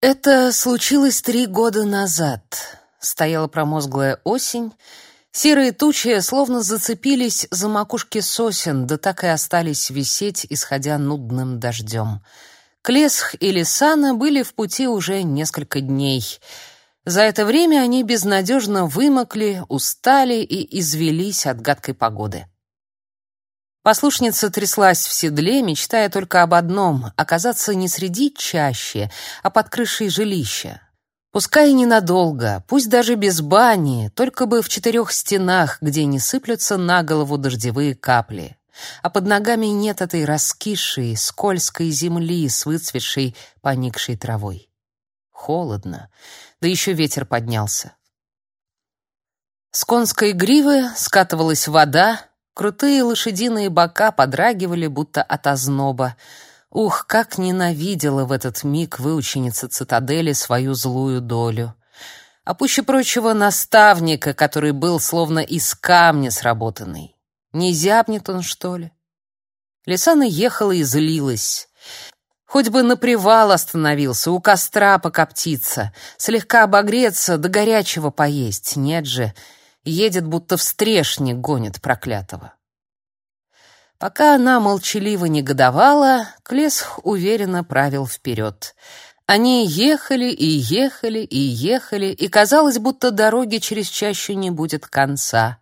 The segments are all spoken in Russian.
Это случилось три года назад. Стояла промозглая осень. Серые тучи словно зацепились за макушки сосен, да так и остались висеть, исходя нудным дождем. Клесх и Лисана были в пути уже несколько дней. За это время они безнадежно вымокли, устали и извелись от гадкой погоды. Послушница тряслась в седле, мечтая только об одном — оказаться не среди чащи, а под крышей жилища. Пускай ненадолго, пусть даже без бани, только бы в четырех стенах, где не сыплются на голову дождевые капли. А под ногами нет этой раскисшей, скользкой земли с выцветшей, поникшей травой. Холодно, да еще ветер поднялся. С конской гривы скатывалась вода, Крутые лошадиные бока подрагивали, будто от озноба. Ух, как ненавидела в этот миг выученица цитадели свою злую долю. А пуще прочего наставника, который был словно из камня сработанный. Не зябнет он, что ли? Лисана ехала и злилась. Хоть бы на привал остановился, у костра покоптиться, слегка обогреться, да горячего поесть. Нет же, едет, будто в стрешне гонит проклятого. Пока она молчаливо негодовала, Клесх уверенно правил вперед. Они ехали и ехали и ехали, и казалось, будто дороги через чащу не будет конца.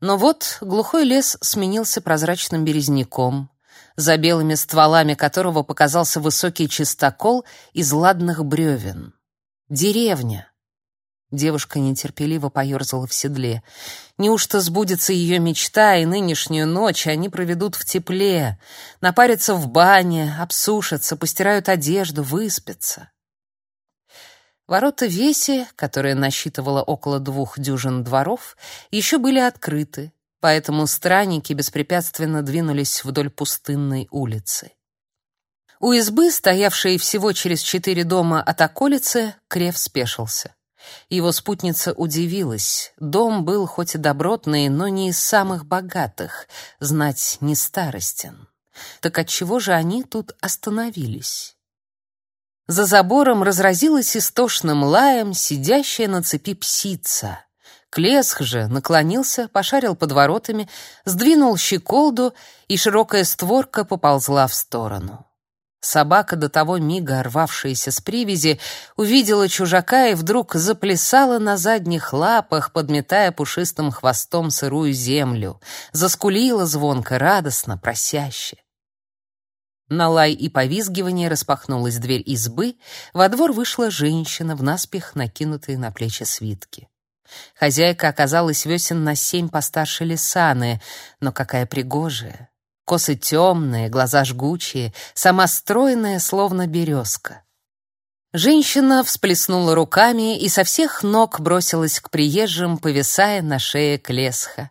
Но вот глухой лес сменился прозрачным березняком, за белыми стволами которого показался высокий чистокол из ладных бревен. Деревня. Девушка нетерпеливо поерзала в седле. Неужто сбудется ее мечта, и нынешнюю ночь они проведут в тепле, напарятся в бане, обсушатся, постирают одежду, выспятся. Ворота Веси, которая насчитывала около двух дюжин дворов, еще были открыты, поэтому странники беспрепятственно двинулись вдоль пустынной улицы. У избы, стоявшей всего через четыре дома от околицы, Крев спешился. Его спутница удивилась. Дом был хоть и добротный, но не из самых богатых, знать не старостен. Так отчего же они тут остановились? За забором разразилась истошным лаем сидящая на цепи псица. Клесх же наклонился, пошарил под воротами, сдвинул щеколду, и широкая створка поползла в сторону. Собака, до того мига рвавшаяся с привязи, увидела чужака и вдруг заплясала на задних лапах, подметая пушистым хвостом сырую землю, заскулила звонко, радостно, просяще. На лай и повизгивание распахнулась дверь избы, во двор вышла женщина в наспех накинутые на плечи свитки. Хозяйка оказалась весен на семь постарше Лисаны, но какая пригожая, Косы темные, глаза жгучие, сама стройная, словно березка. Женщина всплеснула руками и со всех ног бросилась к приезжим, повисая на шее Клесха.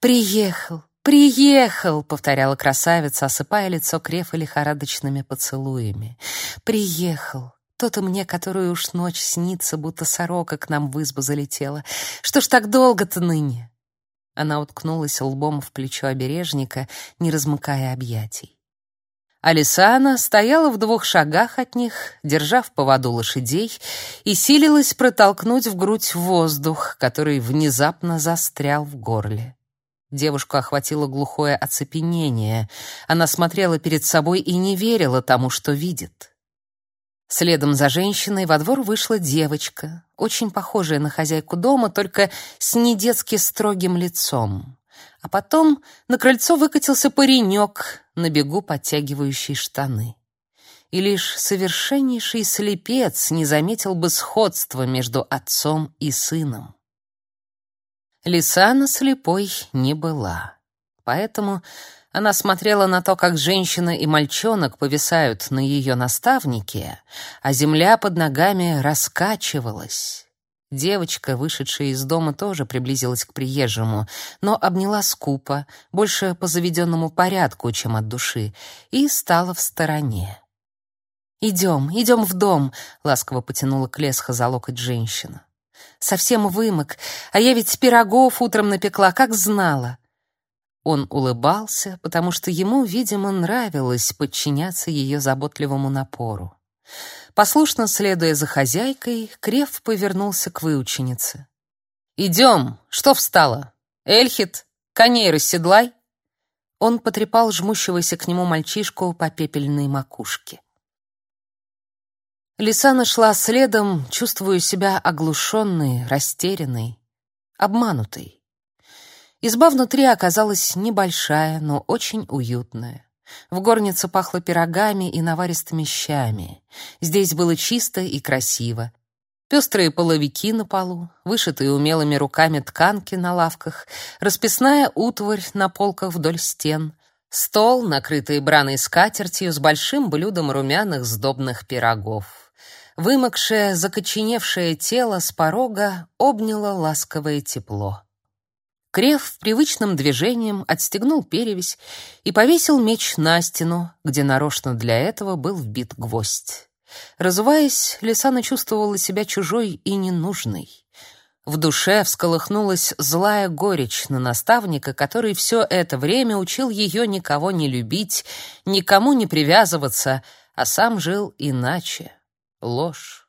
«Приехал! Приехал!» — повторяла красавица, осыпая лицо Крефа лихорадочными поцелуями. «Приехал! То-то мне, которую уж ночь снится, будто сорока к нам в избу залетела. Что ж так долго-то ныне?» Она уткнулась лбом в плечо обережника, не размыкая объятий. Алисана стояла в двух шагах от них, держа в поводу лошадей, и силилась протолкнуть в грудь воздух, который внезапно застрял в горле. Девушку охватило глухое оцепенение. Она смотрела перед собой и не верила тому, что видит. Следом за женщиной во двор вышла девочка, очень похожая на хозяйку дома, только с недетски строгим лицом. А потом на крыльцо выкатился паренек, на бегу подтягивающий штаны. И лишь совершеннейший слепец не заметил бы сходства между отцом и сыном. Лисана слепой не была, поэтому она смотрела на то, как женщина и мальчонок повисают на ее наставнике, а земля под ногами раскачивалась. Девочка, вышедшая из дома, тоже приблизилась к приезжему, но обняла скупо, больше по заведенному порядку, чем от души, и стала в стороне. «Идем, идем в дом», — ласково потянула Клесха за локоть женщина. «Совсем вымок, а я ведь пирогов утром напекла, как знала. Он улыбался, потому что ему, видимо, нравилось подчиняться ее заботливому напору. Послушно следуя за хозяйкой, Крев повернулся к выученице. «Идем! Что встала? Эльхит, коней расседлай!» Он потрепал жмущегося к нему мальчишку по пепельной макушке. Лисана шла следом, чувствуя себя оглушенной, растерянной, обманутой. Изба внутри оказалась небольшая, но очень уютная. В горнице пахло пирогами и наваристыми щами. Здесь было чисто и красиво. Пестрые половики на полу, вышитые умелыми руками тканки на лавках, расписная утварь на полках вдоль стен, стол, накрытый браной скатертью с большим блюдом румяных сдобных пирогов. Вымокшее, закоченевшее тело с порога обняло ласковое тепло. Крев привычным движением отстегнул перевязь и повесил меч на стену, где нарочно для этого был вбит гвоздь. Разуваясь, Лисана чувствовала себя чужой и ненужной. В душе всколыхнулась злая горечь на наставника, который все это время учил ее никого не любить, никому не привязываться, а сам жил иначе. Ложь.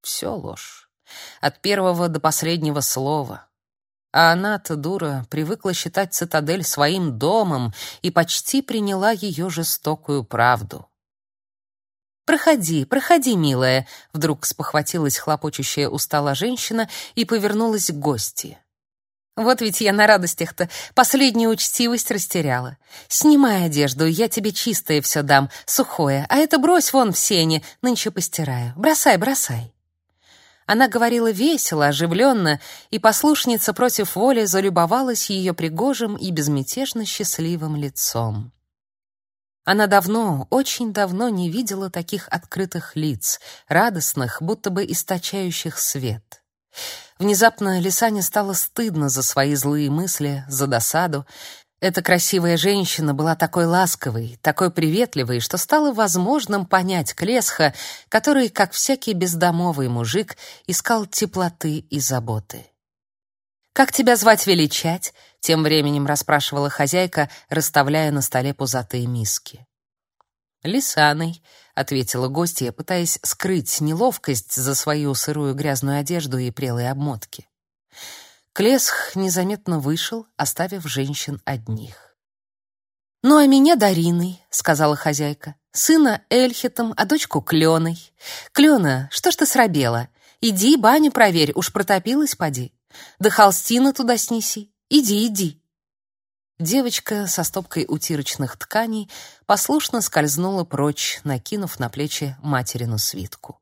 Все ложь. От первого до последнего слова. А она-то, дура, привыкла считать цитадель своим домом и почти приняла ее жестокую правду. «Проходи, проходи, милая», — вдруг спохватилась хлопочущая устала женщина и повернулась к гости. «Вот ведь я на радостях-то последнюю учтивость растеряла. Снимай одежду, я тебе чистое все дам, сухое, а это брось вон в сене, нынче постираю. Бросай, бросай». Она говорила весело, оживленно, и послушница против воли залюбовалась ее пригожим и безмятежно счастливым лицом. Она давно, очень давно не видела таких открытых лиц, радостных, будто бы источающих свет. Внезапно Лисане стало стыдно за свои злые мысли, за досаду. Эта красивая женщина была такой ласковой, такой приветливой, что стало возможным понять Клесха, который, как всякий бездомовый мужик, искал теплоты и заботы. «Как тебя звать величать?» Тем временем расспрашивала хозяйка, расставляя на столе пузатые миски. «Лисаной», — ответила гостья, пытаясь скрыть неловкость за свою сырую грязную одежду и прелые обмотки. Клесх незаметно вышел, оставив женщин одних. «Ну, а меня Дариной», — сказала хозяйка. «Сына Эльхетом, а дочку Кленой. Клена, что ж ты срабела? Иди баню проверь, уж протопилась поди. Да холстина туда снеси. Иди, иди. Девочка со стопкой утирочных тканей послушно скользнула прочь, накинув на плечи материну свитку.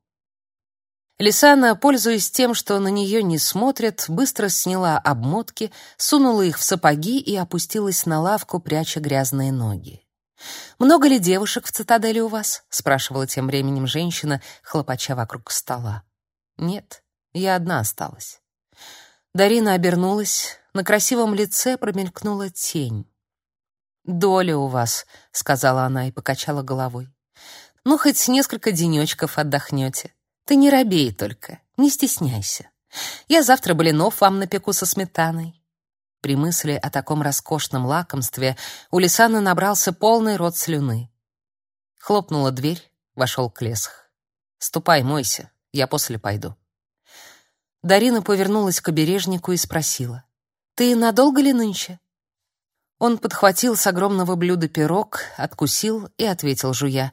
Лисана, пользуясь тем, что на нее не смотрят, быстро сняла обмотки, сунула их в сапоги и опустилась на лавку, пряча грязные ноги. «Много ли девушек в цитадели у вас?» — спрашивала тем временем женщина, хлопача вокруг стола. «Нет, я одна осталась». Дарина обернулась, на красивом лице промелькнула тень. «Доля у вас», — сказала она и покачала головой. «Ну, хоть несколько денечков отдохнете. Ты не робей только, не стесняйся. Я завтра блинов вам напеку со сметаной». При мысли о таком роскошном лакомстве у Лисаны набрался полный рот слюны. Хлопнула дверь, вошел Клесх. «Ступай, мойся, я после пойду». Дарина повернулась к обережнику и спросила. «Ты надолго ли нынче?» Он подхватил с огромного блюда пирог, откусил и ответил, жуя.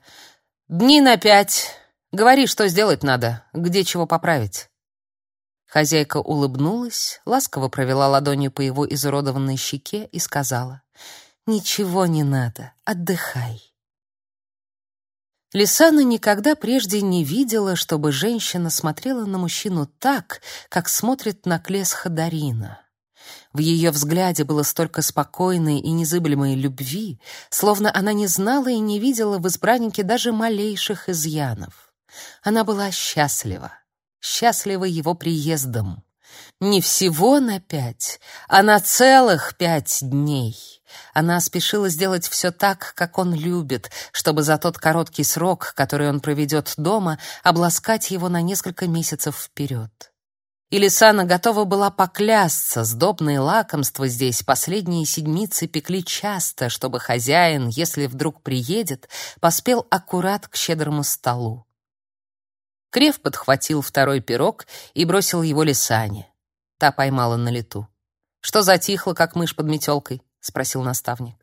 «Дни на пять. Говори, что сделать надо, где чего поправить». Хозяйка улыбнулась, ласково провела ладонью по его изуродованной щеке и сказала. «Ничего не надо, отдыхай». Лисана никогда прежде не видела, чтобы женщина смотрела на мужчину так, как смотрит на Клесха Дарина. В ее взгляде было столько спокойной и незыблемой любви, словно она не знала и не видела в избраннике даже малейших изъянов. Она была счастлива, счастлива его приездом. Не всего на пять, а на целых пять дней. Она спешила сделать все так, как он любит, чтобы за тот короткий срок, который он проведет дома, обласкать его на несколько месяцев вперед. И готова была поклясться, сдобные лакомства здесь последние седмицы пекли часто, чтобы хозяин, если вдруг приедет, поспел аккурат к щедрому столу. Крев подхватил второй пирог и бросил его Лисане. Та поймала на лету. «Что затихло, как мышь под метелкой?» — спросил наставник.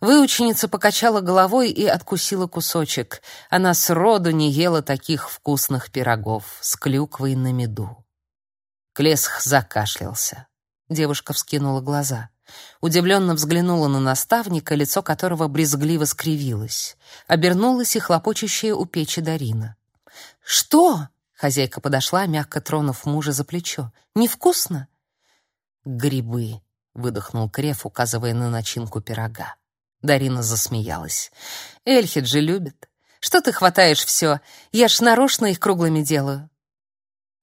Выученица покачала головой и откусила кусочек. Она сроду не ела таких вкусных пирогов с клюквой на меду. Клесх закашлялся. Девушка вскинула глаза. Удивленно взглянула на наставника, лицо которого брезгливо скривилось. Обернулась и хлопочущая у печи Дарина. «Что?» — хозяйка подошла, мягко тронув мужа за плечо. «Невкусно?» «Грибы», — выдохнул Креф, указывая на начинку пирога. Дарина засмеялась. «Эльхид же любит. Что ты хватаешь все? Я ж нарочно их круглыми делаю».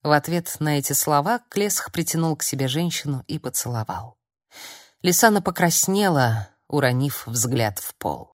В ответ на эти слова Клесх притянул к себе женщину и поцеловал. Лисана покраснела, уронив взгляд в пол.